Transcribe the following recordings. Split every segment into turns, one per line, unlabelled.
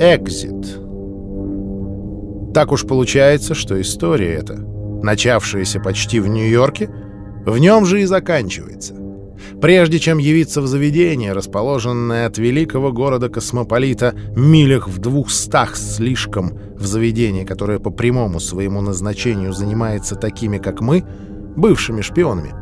Экзит. Так уж получается, что история эта, начавшаяся почти в Нью-Йорке, в нем же и заканчивается. Прежде чем явиться в заведение, расположенное от великого города-космополита милях в двухстах слишком в заведение, которое по прямому своему назначению занимается такими, как мы, бывшими шпионами,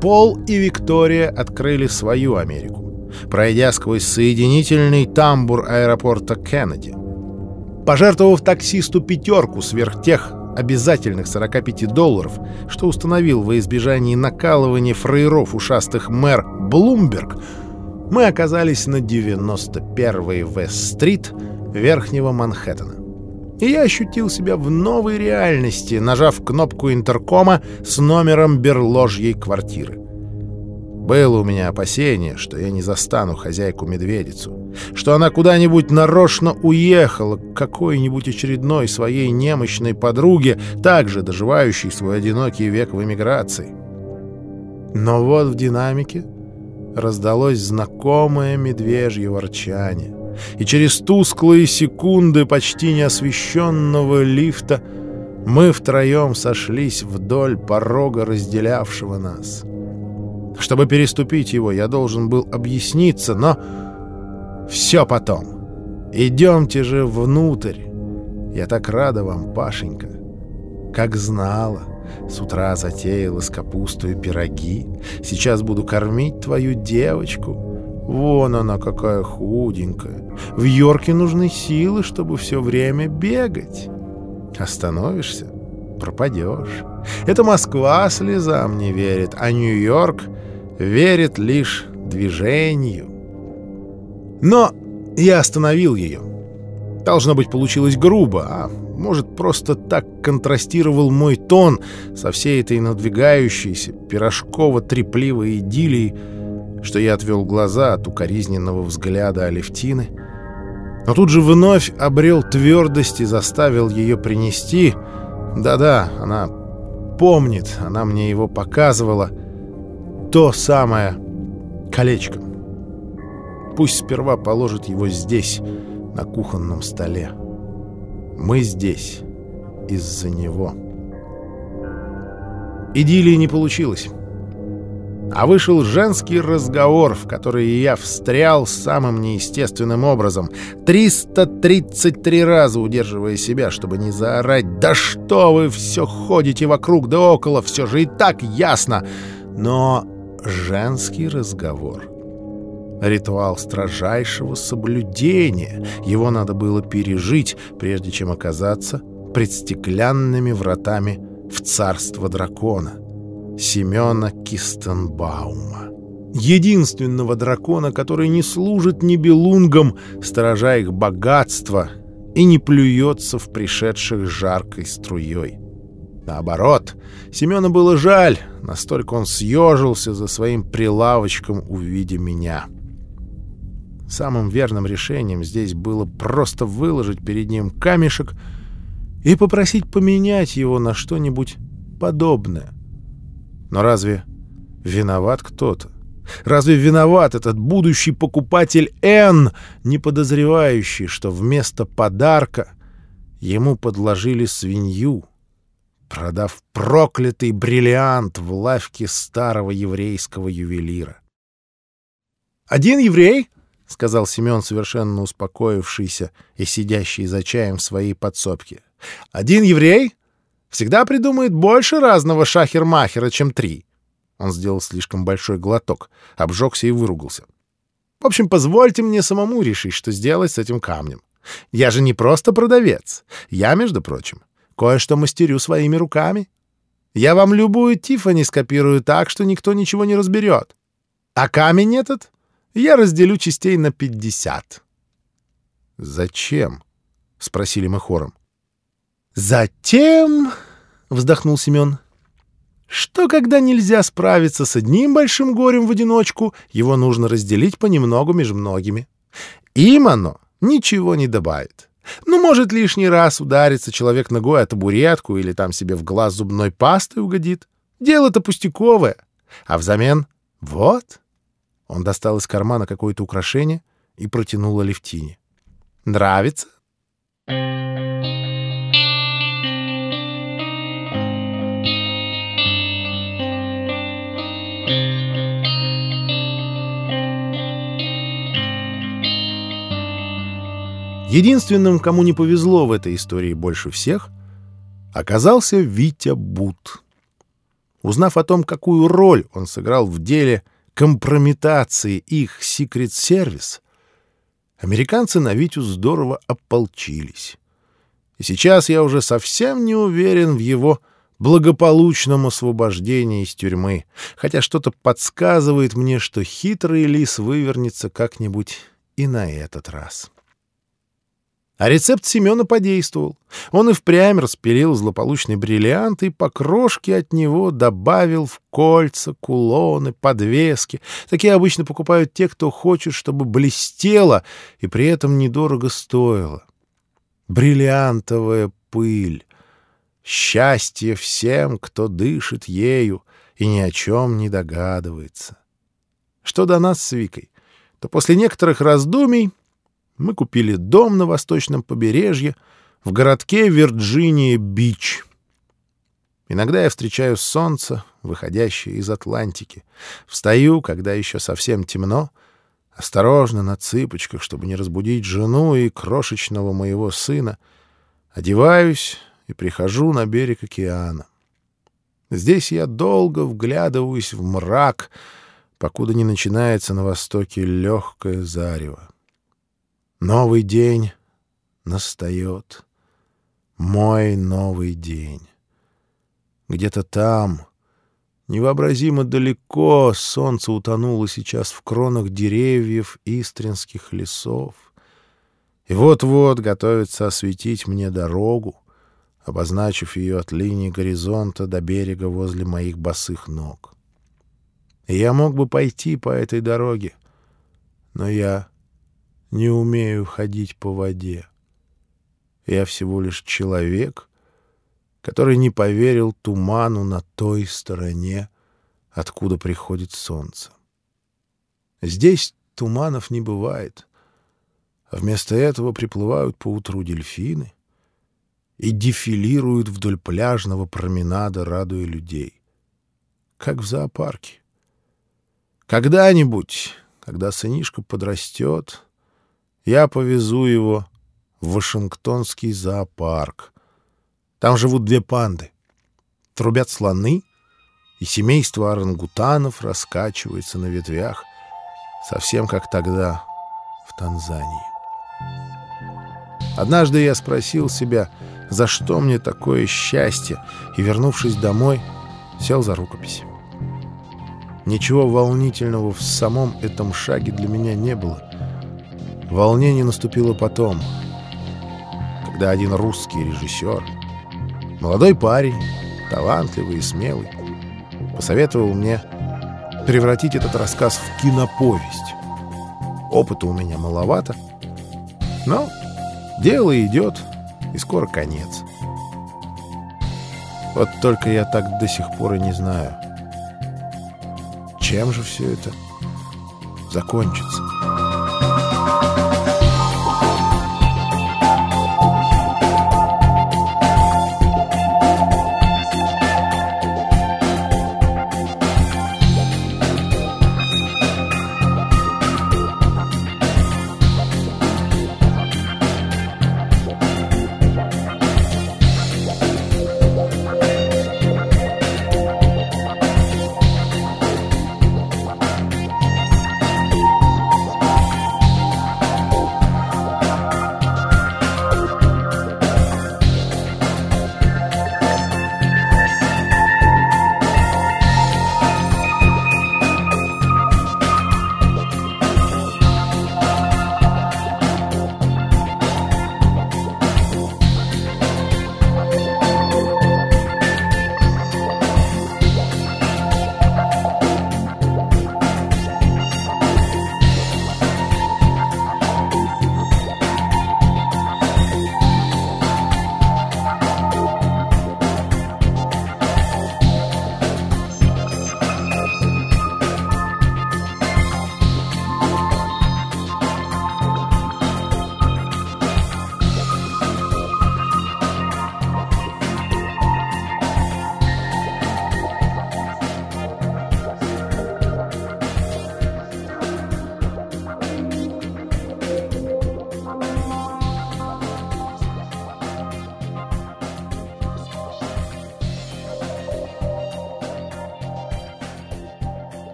Пол и Виктория открыли свою Америку пройдя сквозь соединительный тамбур аэропорта Кеннеди. Пожертвовав таксисту пятерку сверх тех обязательных 45 долларов, что установил во избежании накалывания фрейров ушастых мэр Блумберг, мы оказались на 91-й Вест-стрит Верхнего Манхэттена. И я ощутил себя в новой реальности, нажав кнопку интеркома с номером берложьей квартиры. Было у меня опасение, что я не застану хозяйку-медведицу, что она куда-нибудь нарочно уехала к какой-нибудь очередной своей немощной подруге, также доживающей свой одинокий век в эмиграции. Но вот в динамике раздалось знакомое медвежье ворчание, и через тусклые секунды почти неосвещенного лифта мы втроем сошлись вдоль порога, разделявшего нас — чтобы переступить его, я должен был объясниться, но... Все потом. Идемте же внутрь. Я так рада вам, Пашенька. Как знала. С утра затеяла с капустой пироги. Сейчас буду кормить твою девочку. Вон она какая худенькая. В Йорке нужны силы, чтобы все время бегать. Остановишься — пропадешь. Это Москва слезам не верит, а Нью-Йорк верит лишь движению. Но я остановил ее. Должно быть, получилось грубо, а может, просто так контрастировал мой тон со всей этой надвигающейся пирожково-трепливой идиллией, что я отвел глаза от укоризненного взгляда Алевтины, но тут же вновь обрел твердость и заставил ее принести. Да-да, она помнит, она мне его показывала — то самое колечко. Пусть сперва положит его здесь, на кухонном столе. Мы здесь из-за него. Идиллии не получилось. А вышел женский разговор, в который я встрял самым неестественным образом. 333 раза удерживая себя, чтобы не заорать «Да что вы все ходите вокруг да около, все же и так ясно!» Но женский разговор. Ритуал строжайшего соблюдения. Его надо было пережить, прежде чем оказаться пред стеклянными вратами в царство дракона. Семена Кистенбаума. Единственного дракона, который не служит небелунгам, сторожа их богатство, и не плюется в пришедших жаркой струей. Наоборот, Семена было жаль, настолько он съежился за своим прилавочком, увидя меня. Самым верным решением здесь было просто выложить перед ним камешек и попросить поменять его на что-нибудь подобное. Но разве виноват кто-то? Разве виноват этот будущий покупатель Н, не подозревающий, что вместо подарка ему подложили свинью? продав проклятый бриллиант в лавке старого еврейского ювелира. «Один еврей?» — сказал Семен, совершенно успокоившийся и сидящий за чаем в своей подсобке. «Один еврей всегда придумает больше разного шахер-махера, чем три». Он сделал слишком большой глоток, обжегся и выругался. «В общем, позвольте мне самому решить, что сделать с этим камнем. Я же не просто продавец. Я, между прочим, Кое-что мастерю своими руками. Я вам любую Тиффани скопирую так, что никто ничего не разберет. А камень этот я разделю частей на пятьдесят. «Зачем?» — спросили мы хором. «Затем...» — вздохнул Семен. «Что, когда нельзя справиться с одним большим горем в одиночку, его нужно разделить понемногу между многими. Им оно ничего не добавит. Ну, может, лишний раз ударится человек ногой о табуретку или там себе в глаз зубной пастой угодит. Дело-то пустяковое. А взамен — вот. Он достал из кармана какое-то украшение и протянул Алевтине. «Нравится?» Единственным, кому не повезло в этой истории больше всех, оказался Витя Бут. Узнав о том, какую роль он сыграл в деле компрометации их Service, американцы на Витю здорово ополчились. И сейчас я уже совсем не уверен в его благополучном освобождении из тюрьмы, хотя что-то подсказывает мне, что хитрый лис вывернется как-нибудь и на этот раз. А рецепт Семена подействовал. Он и впрямь распилил злополучный бриллиант и по крошке от него добавил в кольца, кулоны, подвески. Такие обычно покупают те, кто хочет, чтобы блестело и при этом недорого стоило. Бриллиантовая пыль. Счастье всем, кто дышит ею и ни о чем не догадывается. Что до нас с Викой, то после некоторых раздумий мы купили дом на восточном побережье в городке Вирджиния-Бич. Иногда я встречаю солнце, выходящее из Атлантики. Встаю, когда еще совсем темно, осторожно на цыпочках, чтобы не разбудить жену и крошечного моего сына, одеваюсь и прихожу на берег океана. Здесь я долго вглядываюсь в мрак, покуда не начинается на востоке легкое зарево. Новый день настает. Мой новый день. Где-то там, невообразимо далеко, солнце утонуло сейчас в кронах деревьев истринских лесов. И вот-вот готовится осветить мне дорогу, обозначив ее от линии горизонта до берега возле моих босых ног. И я мог бы пойти по этой дороге, но я не умею ходить по воде. Я всего лишь человек, который не поверил туману на той стороне, откуда приходит солнце. Здесь туманов не бывает, а вместо этого приплывают по утру дельфины и дефилируют вдоль пляжного променада, радуя людей. Как в зоопарке. Когда-нибудь, когда сынишка подрастет, я повезу его в Вашингтонский зоопарк. Там живут две панды. Трубят слоны, и семейство орангутанов раскачивается на ветвях, совсем как тогда в Танзании. Однажды я спросил себя, за что мне такое счастье, и, вернувшись домой, сел за рукопись. Ничего волнительного в самом этом шаге для меня не было — Волнение наступило потом, когда один русский режиссер, молодой парень, талантливый и смелый, посоветовал мне превратить этот рассказ в киноповесть. Опыта у меня маловато, но дело идет, и скоро конец. Вот только я так до сих пор и не знаю, чем же все это закончится.